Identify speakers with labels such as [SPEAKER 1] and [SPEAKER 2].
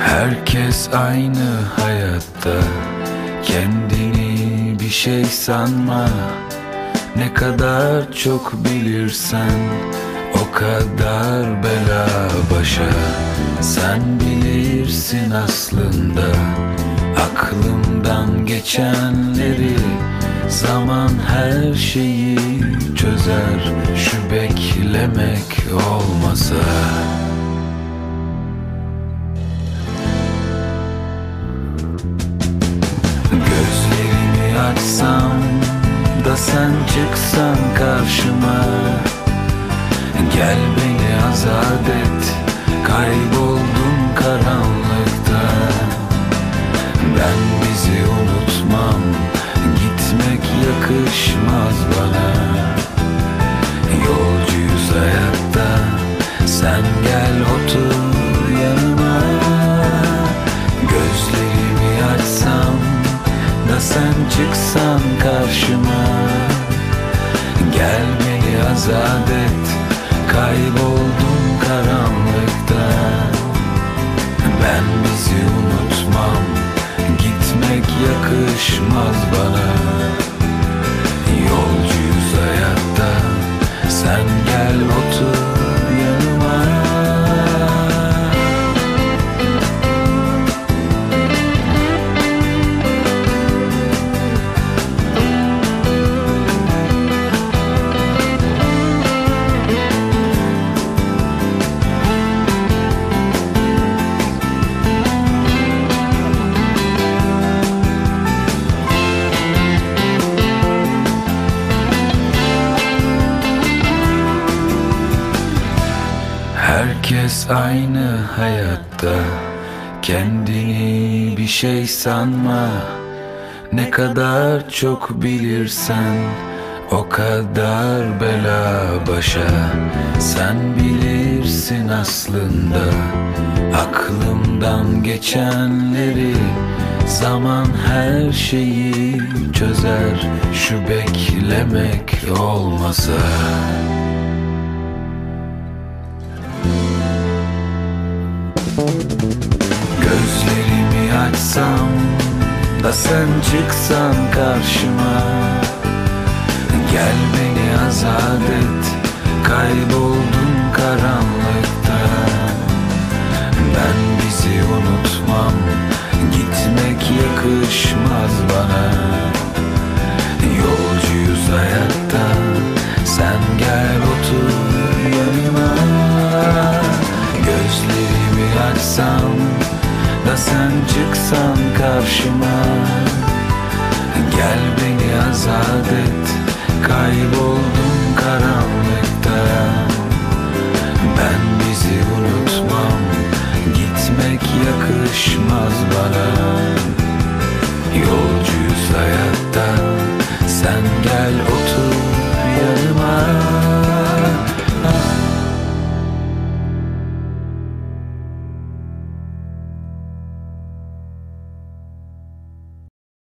[SPEAKER 1] Herkes aynı hayatta. Kendini bir şey sanma. Ne kadar çok bilirsen O kadar bela başa. Sen bilirsin aslında Aklımdan geçenleri. Zaman her şeyi çözer Şu beklemek olmasa Açsam da sen çıksan karşıma. Gel beni azat et sen çıksan karşıma. Gel beni Kayboldum karanlıkta. Ben bizi unutmam Gitmek yakışmaz bana. Yolcuyuz hayatta Sen gel otur Herkes aynı hayatta. Kendini bir şey sanma. Ne kadar çok bilirsen O kadar bela başa. Sen bilirsin aslında Aklımdan geçenleri. Zaman her şeyi çözer Şu beklemek olmasa Gözlerimi açsam da sen çıksan karşıma. Gel beni azat et Kayboldum karanlıkta. Ben bizi unutmam Gitmek yakışmaz bana Gözlerimi açsam da sen çıksan karşıma. Gel beni azat et Kayboldum karanlıkta. Ben bizi unutmam Gitmek yakışmaz bana